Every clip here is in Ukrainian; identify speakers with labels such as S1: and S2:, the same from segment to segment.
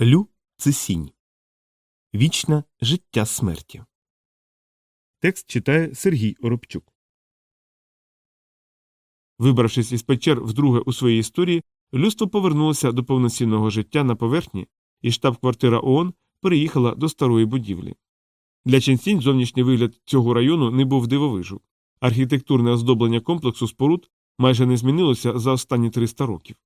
S1: Лю це сінь. Вічне життя смерті. Текст читає Сергій Оробчук. Вибравшись із печер вдруге у своїй історії, людство повернулося до повноцінного життя на поверхні, і штаб-квартира ООН переїхала до старої будівлі. Для Ченсінь зовнішній вигляд цього району не був дивовижу. Архітектурне оздоблення комплексу споруд майже не змінилося за останні 300 років.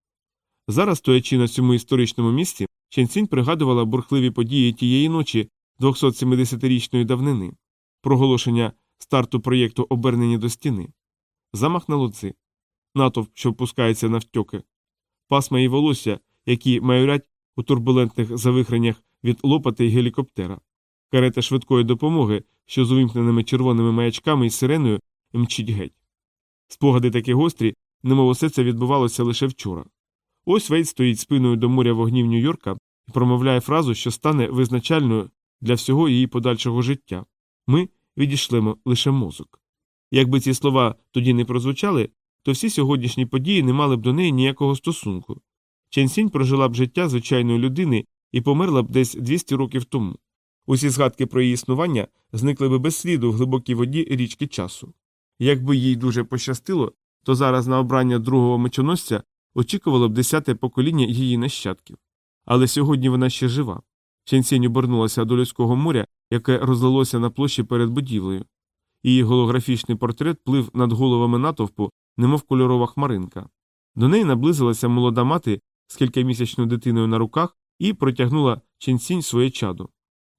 S1: Зараз, стоячи на цьому історичному місці, Ченсінь пригадувала бурхливі події тієї ночі 270-річної давнини, проголошення старту проєкту обернення до стіни, замах на лодзи, натовп, що впускається на втьоки, пасма і волосся, які майорять у турбулентних завихреннях від лопати й гелікоптера, карета швидкої допомоги, що з увімкненими червоними маячками і сиреною мчить геть. Спогади такі гострі, немов усе це відбувалося лише вчора. Ось Вейт стоїть спиною до моря вогнів Нью-Йорка і промовляє фразу, що стане визначальною для всього її подальшого життя ми відійшлемо лише мозок. Якби ці слова тоді не прозвучали, то всі сьогоднішні події не мали б до неї ніякого стосунку. Ченсінь прожила б життя звичайної людини і померла б десь 200 років тому. Усі згадки про її існування зникли б без сліду в глибокій воді річки часу. Якби їй дуже пощастило, то зараз на обрання другого мечоносця очікувало б десяте покоління її нащадків. Але сьогодні вона ще жива. Ченсінь обернулася до людського моря, яке розлилося на площі перед будівлею. Її голографічний портрет плив над головами натовпу, немов кольорова хмаринка. До неї наблизилася молода мати з кількамісячною дитиною на руках і протягнула Ченсінь своє чадо.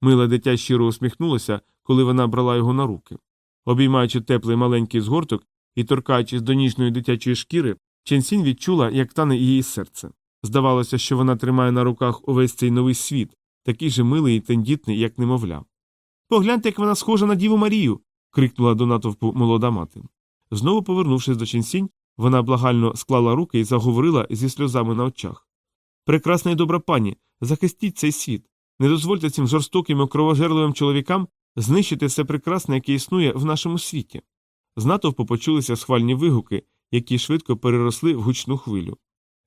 S1: Миле дитя щиро усміхнулося, коли вона брала його на руки. Обіймаючи теплий маленький згорток і торкаючись до ніжної дитячої шкіри, Ченсінь відчула, як тане її серце. Здавалося, що вона тримає на руках увесь цей новий світ, такий же милий і тендітний, як немовля. Погляньте, як вона схожа на Діву Марію. крикнула до натовпу молода мати. Знову повернувшись до Ченсінь, вона благально склала руки і заговорила зі сльозами на очах. Прекрасна і добра пані, захистіть цей світ. Не дозвольте цим жорстоким і кровожерливим чоловікам знищити все прекрасне, яке існує в нашому світі. З натовпу почулися схвальні вигуки, які швидко переросли в гучну хвилю.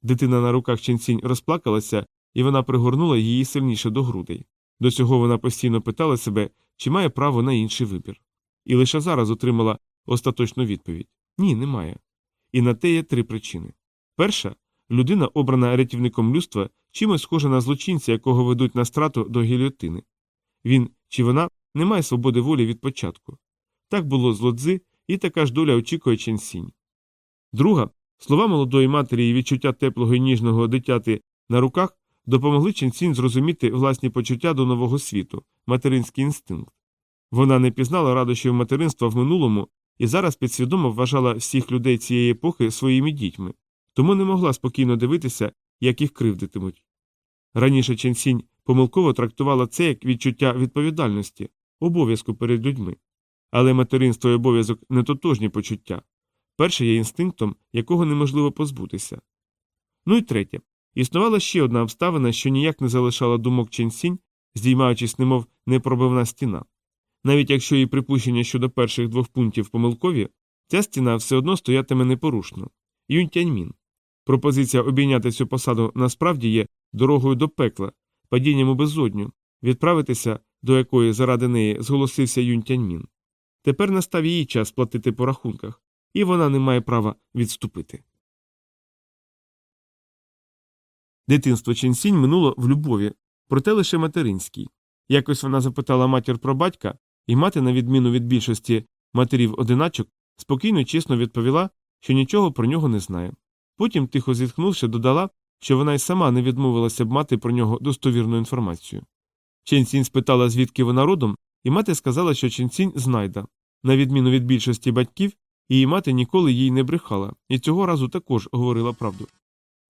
S1: Дитина на руках ченцінь розплакалася, і вона пригорнула її сильніше до грудей. До цього вона постійно питала себе, чи має право на інший вибір. І лише зараз отримала остаточну відповідь ні, немає. І на те є три причини. Перша людина, обрана рятівником людства, чимось схожа на злочинця, якого ведуть на страту до гільотини. Він чи вона не має свободи волі від початку. Так було з лодзи, і така ж доля очікує ченсінь. Друга слова молодої матері і відчуття теплого і ніжного дитяти на руках допомогли ченсінь зрозуміти власні почуття до нового світу, материнський інстинкт. Вона не пізнала радощів материнства в минулому і зараз підсвідомо вважала всіх людей цієї епохи своїми дітьми, тому не могла спокійно дивитися, як їх кривдитимуть. Раніше ченсінь помилково трактувала це як відчуття відповідальності, обов'язку перед людьми. Але материнство і обов'язок не тотожні почуття. Перше є інстинктом, якого неможливо позбутися. Ну і третє. Існувала ще одна обставина, що ніяк не залишала думок ченсінь, здіймаючись, немов непробивна стіна. Навіть якщо її припущення щодо перших двох пунктів помилкові, ця стіна все одно стоятиме непорушно. Юнтяньмін. Пропозиція обійняти цю посаду насправді є дорогою до пекла, падінням у безодню, відправитися, до якої заради неї зголосився Юнтяньмін. Тепер настав її час платити по рахунках, і вона не має права відступити. Дитинство Ченсінь минуло в любові, проте лише материнській. Якось вона запитала матір про батька, і мати, на відміну від більшості матерів одиначок, спокійно і чесно відповіла, що нічого про нього не знає. Потім, тихо зітхнувши, додала, що вона й сама не відмовилася б мати про нього достовірну інформацію. Ченсінь спитала, звідки вона родом, і мати сказала, що Ченсінь знайда. На відміну від більшості батьків, її мати ніколи їй не брехала, і цього разу також говорила правду.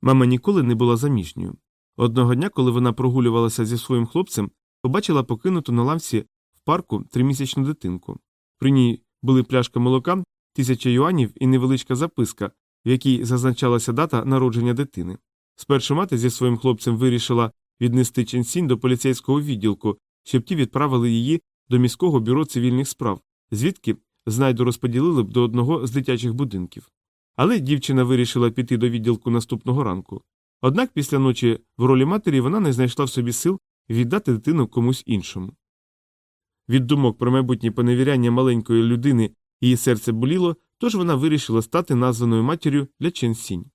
S1: Мама ніколи не була заміжньою. Одного дня, коли вона прогулювалася зі своїм хлопцем, побачила покинуту на лавці в парку тримісячну дитинку. При ній були пляшка молока, тисяча юанів і невеличка записка, в якій зазначалася дата народження дитини. Спершу мати зі своїм хлопцем вирішила віднести Ченсінь до поліцейського відділку, щоб ті відправили її до міського бюро цивільних справ, звідки знайду розподілили б до одного з дитячих будинків. Але дівчина вирішила піти до відділку наступного ранку. Однак після ночі в ролі матері вона не знайшла в собі сил віддати дитину комусь іншому. Від думок про майбутнє поневіряння маленької людини її серце боліло, тож вона вирішила стати названою матір'ю для Чен Сінь.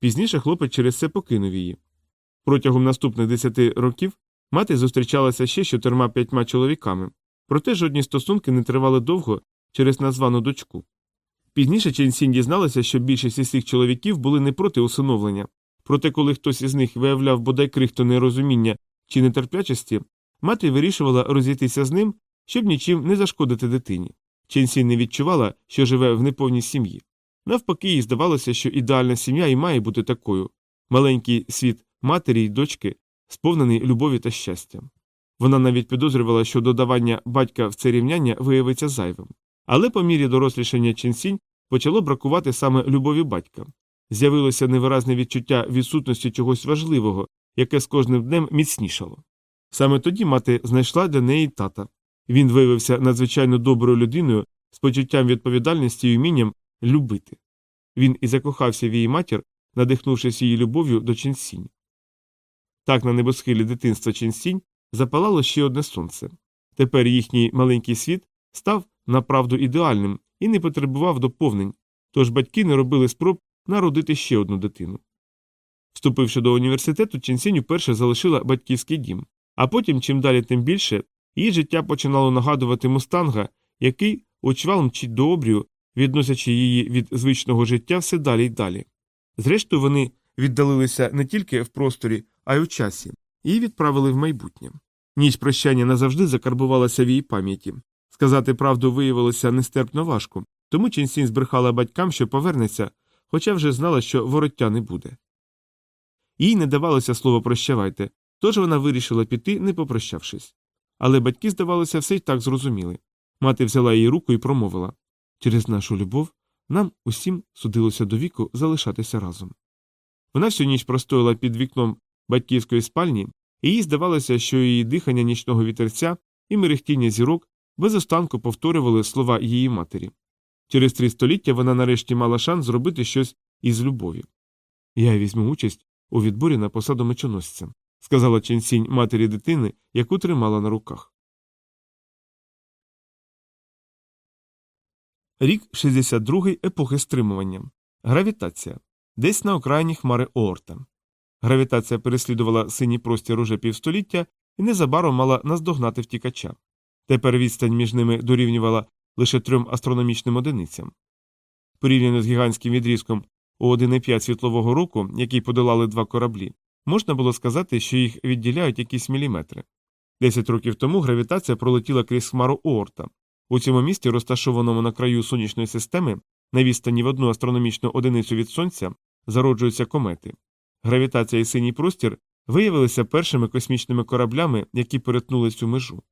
S1: Пізніше хлопець через це покинув її. Протягом наступних десяти років мати зустрічалася ще з чотирма п'ятьма чоловіками, проте жодні стосунки не тривали довго через названу дочку. Пізніше Чен Сінь дізналася, що більшість із цих чоловіків були не проти усиновлення, проте коли хтось із них виявляв бодай крихту нерозуміння чи нетерплячості, мати вирішувала розійтися з ним, щоб нічим не зашкодити дитині. Чен Сінь не відчувала, що живе в неповній сім'ї. Навпаки, їй здавалося, що ідеальна сім'я і має бути такою маленький світ матері й дочки, сповнений любові та щастя. Вона навіть підозрювала, що додавання батька в це рівняння виявиться зайвим. Але по мірі дорослішання Ченсінь почало бракувати саме любові батька. З'явилося невиразне відчуття відсутності чогось важливого, яке з кожним днем міцнішало. Саме тоді мати знайшла для неї тата. Він виявився надзвичайно доброю людиною з почуттям відповідальності і вмінням любити. Він і закохався в її матір, надихнувшись її любов'ю до Ченсінь. Так на небосхилі дитинства Ченсінь запалало ще одне сонце. Тепер їхній маленький світ став направду ідеальним і не потребував доповнень, тож батьки не робили спроб народити ще одну дитину. Вступивши до університету, Ченсінь уперше залишила батьківський дім, а потім, чим далі, тим більше, її життя починало нагадувати мустанга, який учвал мчить до обрію, відносячи її від звичного життя все далі й далі. Зрештою, вони віддалилися не тільки в просторі, а й у часі, і відправили в майбутнє. Ніч прощання назавжди закарбувалася в її пам'яті. Сказати правду виявилося нестерпно важко, тому Ченсінь збрехала батькам, що повернеться, хоча вже знала, що вороття не буде. Їй не давалося слово прощавайте, тож вона вирішила піти, не попрощавшись. Але батьки, здавалося, все й так зрозуміли. Мати взяла її руку і промовила через нашу любов нам усім судилося до віку залишатися разом. Вона всю ніч простояла під вікном батьківської спальні, і їй здавалося, що її дихання нічного вітерця і мерехтіння зірок без останку повторювали слова її матері. Через три століття вона нарешті мала шанс зробити щось із любові. Я візьму участь у відборі на посаду мечоносця, сказала Ченсінь матері дитини, яку тримала на руках. Рік 62 епохи стримування. Гравітація. Десь на окраїні хмари Оорта. Гравітація переслідувала синій простір уже півстоліття і незабаром мала наздогнати втікача. Тепер відстань між ними дорівнювала лише трьом астрономічним одиницям. Порівняно з гігантським відрізком у 1,5 світлового року, який подолали два кораблі, можна було сказати, що їх відділяють якісь міліметри. Десять років тому гравітація пролетіла крізь хмару Оорта. У цьому місті, розташованому на краю сонячної системи, на відстані в одну астрономічну одиницю від сонця, зароджуються комети. Гравітація і синій простір виявилися першими космічними кораблями, які перетнули цю межу.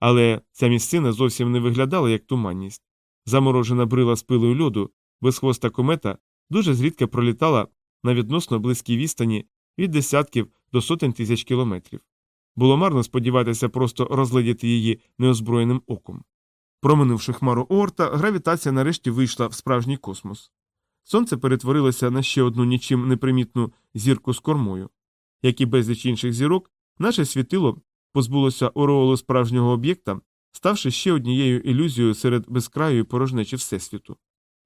S1: Але ця місцина зовсім не виглядала як туманність. Заморожена брила з пилою льоду, безхвоста комета дуже зрідка пролітала на відносно близькій відстані від десятків до сотень тисяч кілометрів. Було марно сподіватися просто розглядіти її неозброєним оком. Проминувши хмару Оорта, гравітація нарешті вийшла в справжній космос. Сонце перетворилося на ще одну нічим непримітну зірку з кормою. Як і безліч інших зірок, наше світило позбулося ореолу справжнього об'єкта, ставши ще однією ілюзією серед безкраю порожнечі Всесвіту.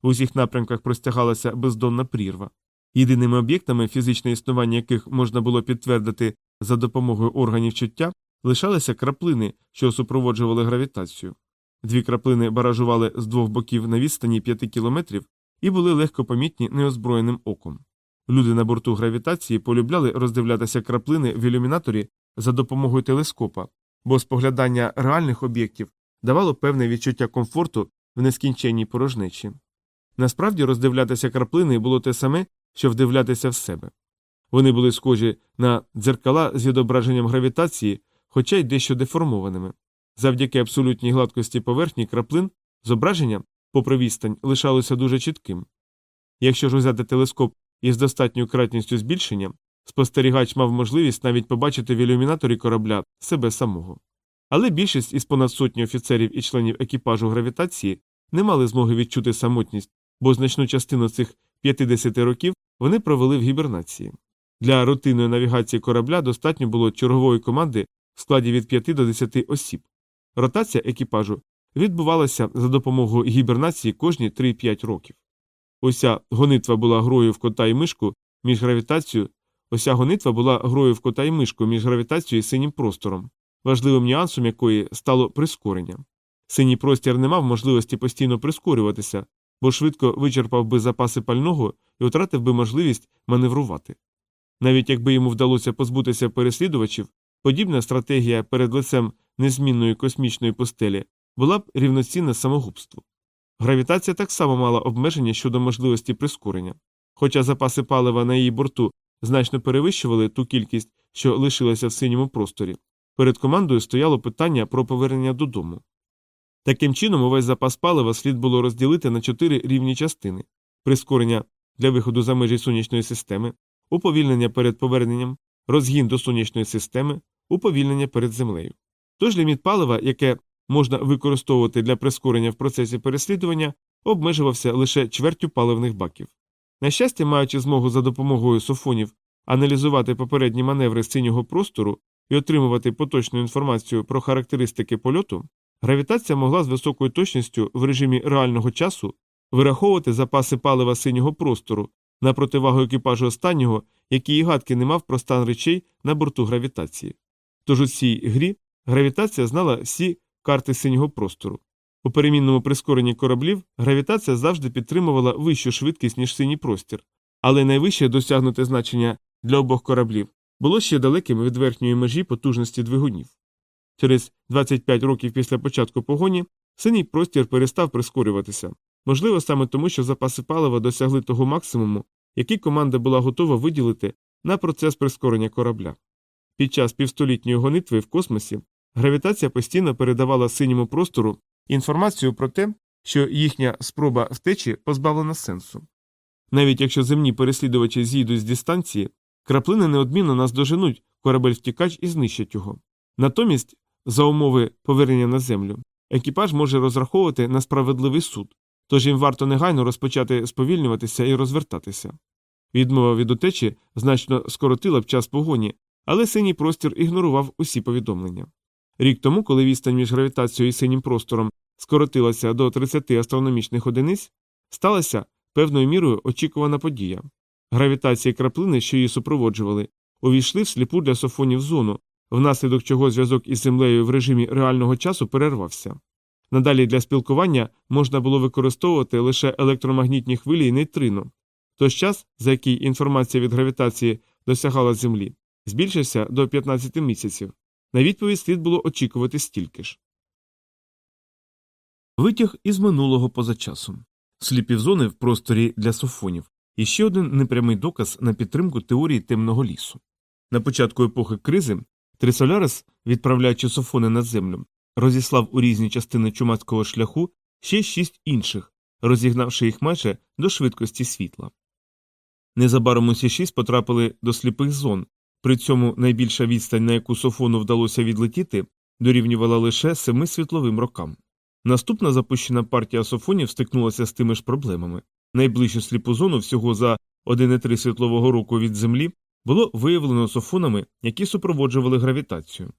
S1: В усіх напрямках простягалася бездонна прірва. Єдиними об'єктами, фізичне існування яких можна було підтвердити за допомогою органів чуття, лишалися краплини, що супроводжували гравітацію. Дві краплини баражували з двох боків на відстані п'яти кілометрів і були легко помітні неозброєним оком. Люди на борту гравітації полюбляли роздивлятися краплини в ілюмінаторі за допомогою телескопа, бо споглядання реальних об'єктів давало певне відчуття комфорту в нескінченній порожнечі. Насправді роздивлятися краплини було те саме, що вдивлятися в себе. Вони були схожі на дзеркала з відображенням гравітації, хоча й дещо деформованими. Завдяки абсолютній гладкості поверхні краплин зображення, попри відстань, лишалося дуже чітким. Якщо ж взяти телескоп із достатньою кратністю збільшення, спостерігач мав можливість навіть побачити в ілюмінаторі корабля себе самого. Але більшість із понад сотні офіцерів і членів екіпажу гравітації не мали змоги відчути самотність, бо значну частину цих 50 років вони провели в гібернації. Для рутинної навігації корабля достатньо було чергової команди в складі від 5 до 10 осіб. Ротація екіпажу відбувалася за допомогою гібернації кожні 3-5 років. Уся гонитва була грою в кота і мишку між гравітацією, уся гонитва була грою в кота і мишку між гравітацією і синім простором, важливим нюансом якої стало прискорення. Синій простір не мав можливості постійно прискорюватися, бо швидко вичерпав би запаси пального і втратив би можливість маневрувати. Навіть якби йому вдалося позбутися переслідувачів, подібна стратегія перед лицем незмінної космічної постелі була б рівноцінна самогубству. Гравітація так само мала обмеження щодо можливості прискорення, хоча запаси палива на її борту значно перевищували ту кількість, що лишилася в синьому просторі. Перед командою стояло питання про повернення додому. Таким чином, увесь запас палива слід було розділити на чотири рівні частини прискорення для виходу за межі сонячної системи, уповільнення перед поверненням, розгін до сонячної системи, уповільнення перед землею. Тож ліміт палива, яке можна використовувати для прискорення в процесі переслідування, обмежувався лише чвертю паливних баків. На щастя, маючи змогу за допомогою софонів аналізувати попередні маневри синього простору і отримувати поточну інформацію про характеристики польоту, гравітація могла з високою точністю в режимі реального часу вираховувати запаси палива синього простору на противагу екіпажу останнього, який і гадки не мав про стан речей на борту гравітації. Тож у цій грі гравітація знала всі карти синього простору. У перемінному прискоренні кораблів гравітація завжди підтримувала вищу швидкість, ніж синій простір, але найвище досягнуте значення для обох кораблів було ще далеким від верхньої межі потужності двигунів. Через 25 років після початку погоні синій простір перестав прискорюватися, можливо, саме тому, що запаси палива досягли того максимуму, який команда була готова виділити на процес прискорення корабля. Під час півстолітньої гонитви в космосі гравітація постійно передавала синьому простору інформацію про те, що їхня спроба втечі позбавлена сенсу. Навіть якщо земні переслідувачі з'їдуть з дистанції, краплини неодмінно наздоженуть корабель втікач і знищать його. Натомість, за умови повернення на землю, екіпаж може розраховувати на справедливий суд, тож їм варто негайно розпочати сповільнюватися і розвертатися. Відмова від утечі значно скоротила б час погоні, але синій простір ігнорував усі повідомлення. Рік тому, коли відстань між гравітацією і синім простором скоротилася до 30 астрономічних одиниць, сталася певною мірою очікувана подія. Гравітації краплини, що її супроводжували, увійшли в сліпу для софонів зону, внаслідок чого зв'язок із землею в режимі реального часу перервався. Надалі для спілкування можна було використовувати лише електромагнітні хвилі і нейтрино, тож час, за який інформація від гравітації досягала Землі, збільшився до 15 місяців. На відповідь слід було очікувати стільки ж. Витяг із минулого поза часом. Сліпі зони в просторі для софонів і ще один непрямий доказ на підтримку теорії темного лісу. На початку епохи кризи Трисолярис, відправляючи софони на землю, розіслав у різні частини чумацького шляху ще шість інших, розігнавши їх майже до швидкості світла. Незабаром усі шість потрапили до сліпих зон, при цьому найбільша відстань, на яку софону вдалося відлетіти, дорівнювала лише семи світловим рокам. Наступна запущена партія софонів стикнулася з тими ж проблемами. Найближчу сліпу зону всього за 1,3 світлового року від Землі було виявлено софонами, які супроводжували гравітацію.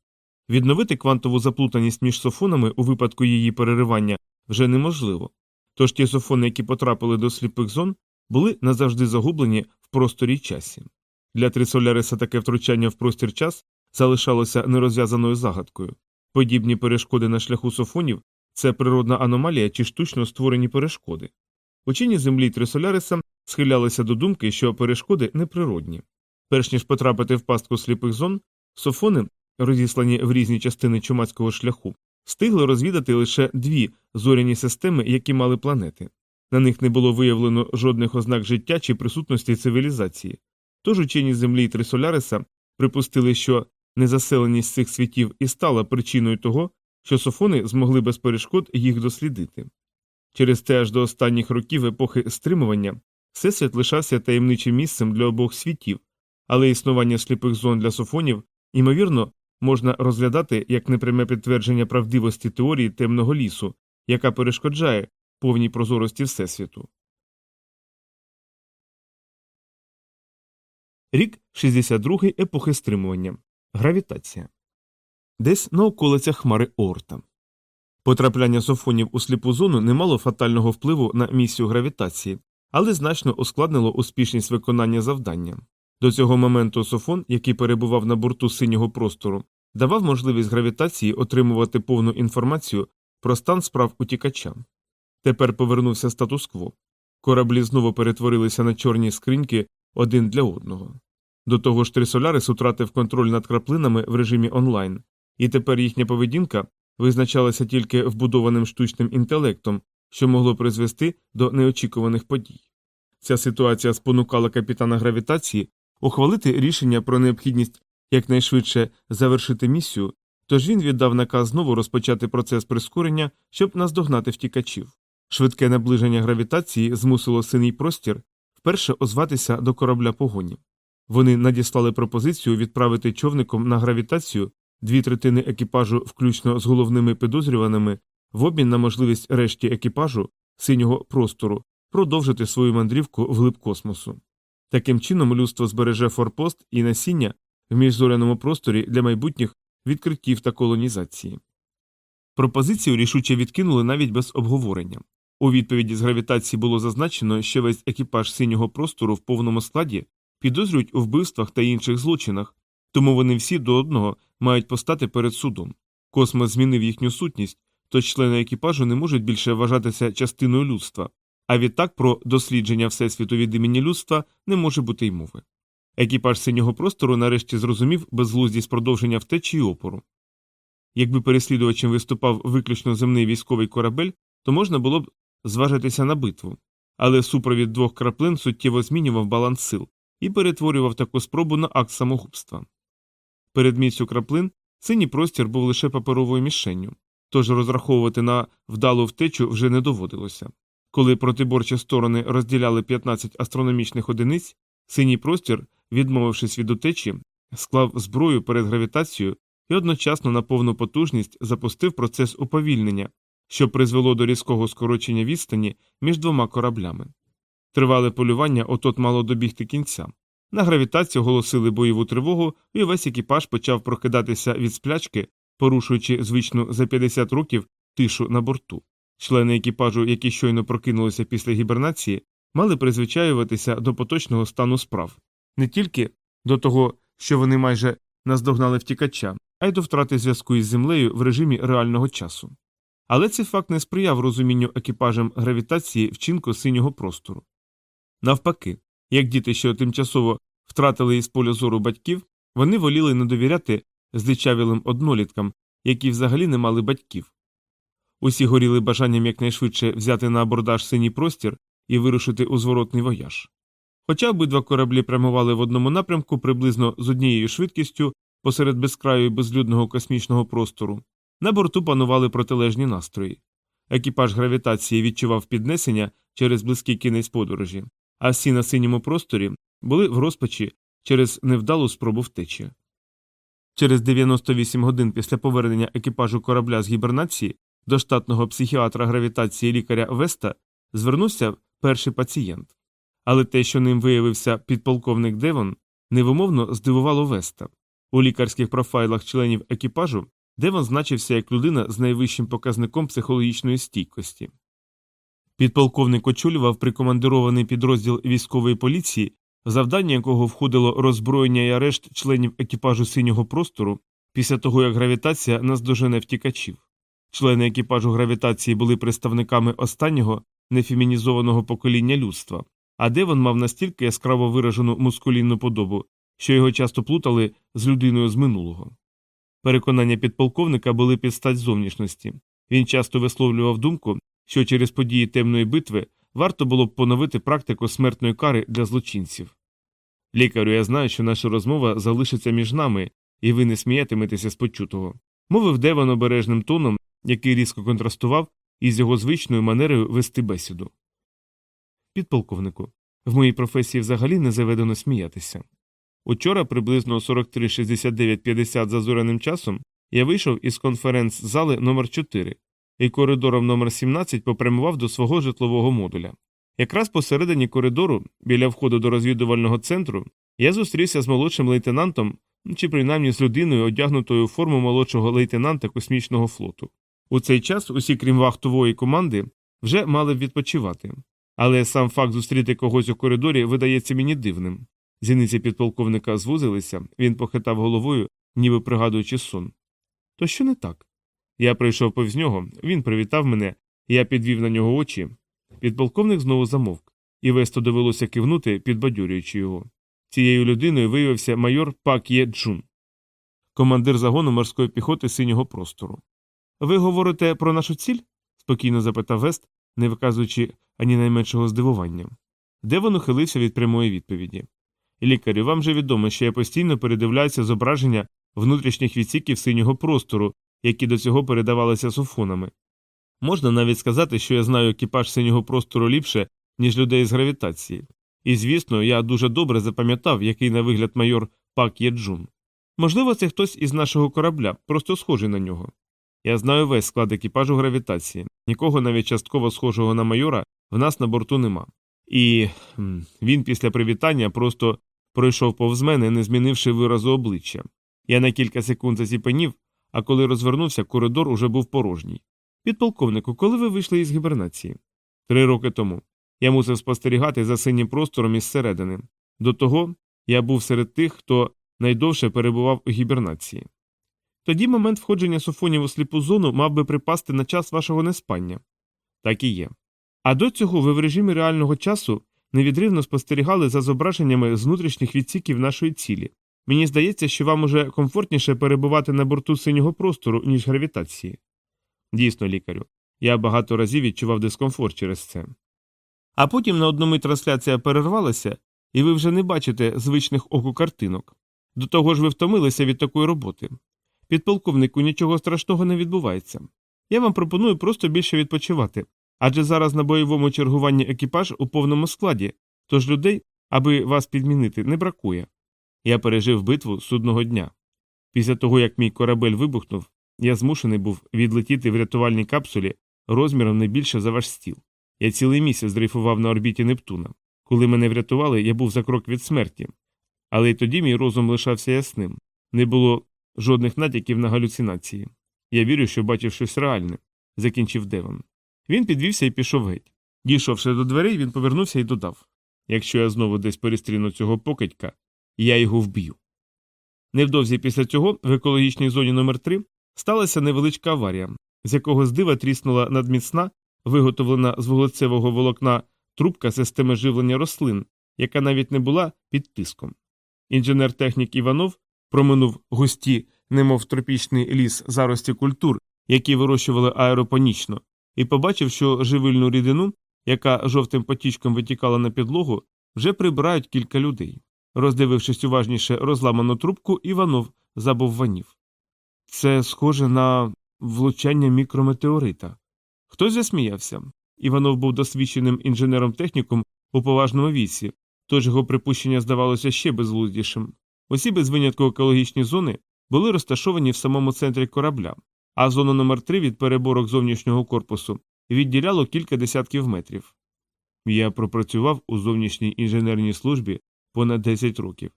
S1: Відновити квантову заплутаність між софонами у випадку її переривання вже неможливо, тож ті софони, які потрапили до сліпих зон, були назавжди загублені в просторі часі. Для Трисоляриса таке втручання в простір час залишалося нерозв'язаною загадкою. Подібні перешкоди на шляху софонів це природна аномалія чи штучно створені перешкоди. Учені землі Трисоляриса схилялися до думки, що перешкоди неприродні. Перш ніж потрапити в пастку сліпих зон, софони, розіслані в різні частини чумацького шляху, встигли розвідати лише дві зоряні системи, які мали планети. На них не було виявлено жодних ознак життя чи присутності цивілізації. Тож учені землі Трисоляриса припустили, що незаселеність цих світів і стала причиною того, що софони змогли без перешкод їх дослідити. Через те аж до останніх років епохи стримування всесвіт лишався таємничим місцем для обох світів, але існування сліпих зон для софонів, ймовірно, можна розглядати як непряме підтвердження правдивості теорії темного лісу, яка перешкоджає повній прозорості Всесвіту. Рік 62 епохи стримування. Гравітація. Десь на околицях хмари Оорта. Потрапляння софонів у сліпу зону не мало фатального впливу на місію гравітації, але значно ускладнило успішність виконання завдання. До цього моменту софон, який перебував на борту синього простору, давав можливість гравітації отримувати повну інформацію про стан справ утікача. Тепер повернувся статус-кво. Кораблі знову перетворилися на чорні скриньки один для одного. До того ж, Трисолярис утратив контроль над краплинами в режимі онлайн, і тепер їхня поведінка визначалася тільки вбудованим штучним інтелектом, що могло призвести до неочікуваних подій. Ця ситуація спонукала капітана гравітації ухвалити рішення про необхідність якнайшвидше завершити місію, тож він віддав наказ знову розпочати процес прискорення, щоб наздогнати втікачів. Швидке наближення гравітації змусило синій простір вперше озватися до корабля погоні. Вони надіслали пропозицію відправити човником на гравітацію дві третини екіпажу, включно з головними підозрюваними, в обмін на можливість решті екіпажу синього простору продовжити свою мандрівку вглиб космосу. Таким чином, людство збереже форпост і насіння в міжзоряному просторі для майбутніх відкриттів та колонізації. Пропозицію рішуче відкинули навіть без обговорення. У відповіді з гравітації було зазначено, що весь екіпаж синього простору в повному складі підозрюють у вбивствах та інших злочинах, тому вони всі до одного мають постати перед судом. Космос змінив їхню сутність, тож члени екіпажу не можуть більше вважатися частиною людства, а відтак про дослідження Всесвіту від імені людства не може бути й мови. Екіпаж синього простору нарешті зрозумів безглуздість продовження втечі й опору. Якби переслідувачем виступав виключно земний військовий корабель, то можна було б зважитися на битву, але супровід двох краплин суттєво змінював баланс сил і перетворював таку спробу на акт самогубства. Перед місцю краплин синій простір був лише паперовою мішенню, тож розраховувати на вдалу втечу вже не доводилося. Коли протиборчі сторони розділяли 15 астрономічних одиниць, синій простір, відмовившись від утечі, склав зброю перед гравітацією і одночасно на повну потужність запустив процес уповільнення, що призвело до різкого скорочення відстані між двома кораблями. Тривале полювання отот мало добігти кінця. На гравітацію оголосили бойову тривогу, і весь екіпаж почав прокидатися від сплячки, порушуючи звичну за 50 років тишу на борту. Члени екіпажу, які щойно прокинулися після гібернації, мали призвичаюватися до поточного стану справ не тільки до того, що вони майже наздогнали втікача, а й до втрати зв'язку із землею в режимі реального часу. Але цей факт не сприяв розумінню екіпажем гравітації вчинку синього простору. Навпаки, як діти, що тимчасово втратили із поля зору батьків, вони воліли не довіряти здичавілим одноліткам, які взагалі не мали батьків. Усі горіли бажанням якнайшвидше взяти на абордаж синій простір і вирушити у зворотний вояж. Хоча обидва кораблі прямували в одному напрямку приблизно з однією швидкістю посеред безкраю і безлюдного космічного простору, на борту панували протилежні настрої. Екіпаж гравітації відчував піднесення через близький кінець подорожі, а всі на синьому просторі були в розпачі через невдалу спробу втечі. Через 98 годин після повернення екіпажу корабля з гібернації до штатного психіатра гравітації лікаря Веста звернувся перший пацієнт. Але те, що ним виявився підполковник Девон, невимовно здивувало Веста. У лікарських профайлах членів екіпажу Девон значився як людина з найвищим показником психологічної стійкості. Підполковник очолював прикомандирований підрозділ військової поліції, завдання якого входило роззброєння і арешт членів екіпажу синього простору після того, як гравітація наздожене втікачів. Члени екіпажу гравітації були представниками останнього нефемінізованого покоління людства, а Девон мав настільки яскраво виражену мускулінну подобу, що його часто плутали з людиною з минулого. Переконання підполковника були під стать зовнішності. Він часто висловлював думку, що через події темної битви варто було б поновити практику смертної кари для злочинців. Лікарю, я знаю, що наша розмова залишиться між нами, і ви не сміятиметеся з почутого. Мовив Деван обережним тоном, який різко контрастував із його звичною манерою вести бесіду. Підполковнику, в моїй професії взагалі не заведено сміятися. Учора, приблизно 43.69.50 за зоряним часом, я вийшов із конференц-зали номер 4 і коридором номер 17 попрямував до свого житлового модуля. Якраз посередині коридору, біля входу до розвідувального центру, Я зустрівся з молодшим лейтенантом, чи принаймні з людиною, одягнутою у форму молодшого лейтенанта космічного флоту. У цей час усі, крім вахтової команди, вже мали б відпочивати. Але сам факт зустріти когось у коридорі видається мені дивним. Зіниці підполковника звузилися, він похитав головою, ніби пригадуючи сон. То що не так? Я прийшов повз нього, він привітав мене, я підвів на нього очі. Підполковник знову замовк, і весто довелося кивнути, підбадьорюючи його. Цією людиною виявився майор Пак Є Джун, командир загону морської піхоти синього простору. Ви говорите про нашу ціль? спокійно запитав Вест, не виказуючи ані найменшого здивування. Девон ухилився від прямої відповіді. Лікарю, вам же відомо, що я постійно передивляюся зображення внутрішніх відсіків синього простору, які до цього передавалися суфонами. Можна навіть сказати, що я знаю екіпаж синього простору ліпше, ніж людей з гравітації. І, звісно, я дуже добре запам'ятав, який на вигляд майор Пак Єджун. Можливо, це хтось із нашого корабля, просто схожий на нього. Я знаю весь склад екіпажу гравітації, нікого навіть частково схожого на майора в нас на борту нема. І він після привітання просто пройшов повз мене, не змінивши виразу обличчя. Я на кілька секунд заціпенів, а коли розвернувся, коридор уже був порожній. Підполковнику, коли ви вийшли із гібернації? Три роки тому. Я мусив спостерігати за синім простором із середини. До того я був серед тих, хто найдовше перебував у гібернації. Тоді момент входження софонів у сліпу зону мав би припасти на час вашого неспання. Так і є. А до цього ви в режимі реального часу невідривно спостерігали за зображеннями з внутрішніх відсіків нашої цілі. Мені здається, що вам уже комфортніше перебувати на борту синього простору, ніж гравітації. Дійсно, лікарю, я багато разів відчував дискомфорт через це. А потім на одному трансляція перервалася, і ви вже не бачите звичних оку картинок. До того ж ви втомилися від такої роботи. Підполковнику нічого страшного не відбувається. Я вам пропоную просто більше відпочивати, адже зараз на бойовому чергуванні екіпаж у повному складі, тож людей, аби вас підмінити, не бракує. Я пережив битву судного дня. Після того, як мій корабель вибухнув, я змушений був відлетіти в рятувальній капсулі розміром не більше за ваш стіл. Я цілий місяць дрейфував на орбіті Нептуна. Коли мене врятували, я був за крок від смерті. Але й тоді мій розум лишався ясним. Не було жодних натяків на галюцинації. Я вірю, що бачив щось реальне, закінчив Девон. Він підвівся і пішов геть. Дійшовши до дверей, він повернувся і додав Якщо я знову десь перестріну цього покидька, я його вб'ю. Невдовзі після цього в екологічній зоні номер 3 сталася невеличка аварія, з якого з дива тріснула надміцна, виготовлена з вуглецевого волокна трубка системи живлення рослин, яка навіть не була під тиском. Інженер технік Іванов проминув густі, немов тропічний ліс зарості культур, які вирощували аеропонічно, і побачив, що живильну рідину, яка жовтим потічком витікала на підлогу, вже прибирають кілька людей. Роздивившись уважніше розламану трубку, Іванов забув ванів. Це схоже на влучання мікрометеорита. Хтось засміявся. Іванов був досвідченим інженером технікум у поважному віці, тож його припущення здавалося ще безглуздішим. Усі без винятку екологічні зони були розташовані в самому центрі корабля, а зону номер 3 від переборок зовнішнього корпусу відділяло кілька десятків метрів. Я пропрацював у зовнішній інженерній службі понад 10 років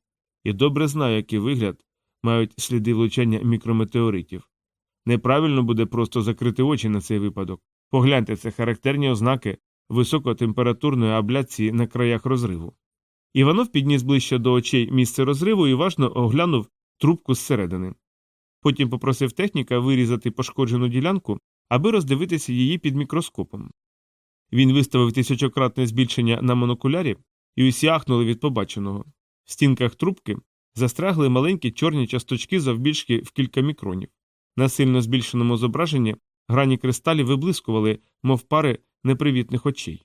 S1: і добре знаю, який вигляд мають сліди влучання мікрометеоритів. Неправильно буде просто закрити очі на цей випадок. Погляньте це характерні ознаки високотемпературної абляції на краях розриву. Іванов підніс ближче до очей місце розриву і важно оглянув трубку зсередини. Потім попросив техніка вирізати пошкоджену ділянку, аби роздивитися її під мікроскопом. Він виставив тисячократне збільшення на монокулярі, і усі ахнули від побаченого. В стінках трубки застрягли маленькі чорні часточки завбільшки в кілька мікронів. На сильно збільшеному зображенні грані кристалів виблискували, мов пари непривітних очей.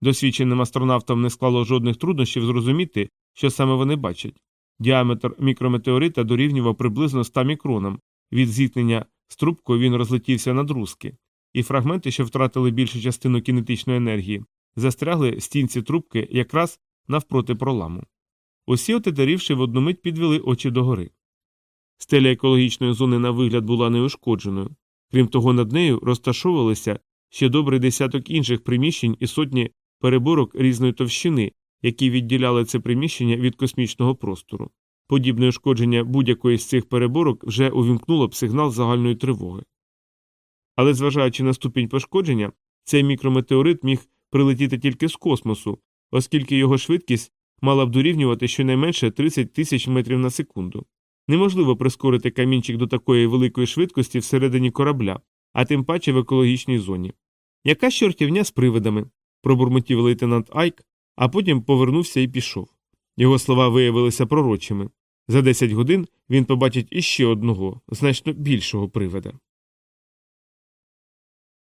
S1: Досвідченим астронавтам не склало жодних труднощів зрозуміти, що саме вони бачать. Діаметр мікрометеорита дорівнював приблизно 100 мікронам. Від зіткнення з трубкою він розлетівся на друзки, і фрагменти, що втратили більшу частину кінетичної енергії, застрягли стінці трубки якраз навпроти проламу. Усі отетерівши в одну мить підвели очі догори. Стеля екологічної зони на вигляд була неушкодженою. Крім того, над нею розташовувалися ще добрий десяток інших приміщень і сотні переборок різної товщини, які відділяли це приміщення від космічного простору. Подібне ушкодження будь-якої з цих переборок вже увімкнуло б сигнал загальної тривоги. Але, зважаючи на ступінь пошкодження, цей мікрометеорит міг прилетіти тільки з космосу, оскільки його швидкість мала б дорівнювати щонайменше 30 тисяч метрів на секунду. Неможливо прискорити камінчик до такої великої швидкості всередині корабля, а тим паче в екологічній зоні. Яка чортівня з привидами? пробурмотів лейтенант Айк, а потім повернувся і пішов. Його слова виявилися пророчими. За 10 годин він побачить іще одного, значно більшого привида.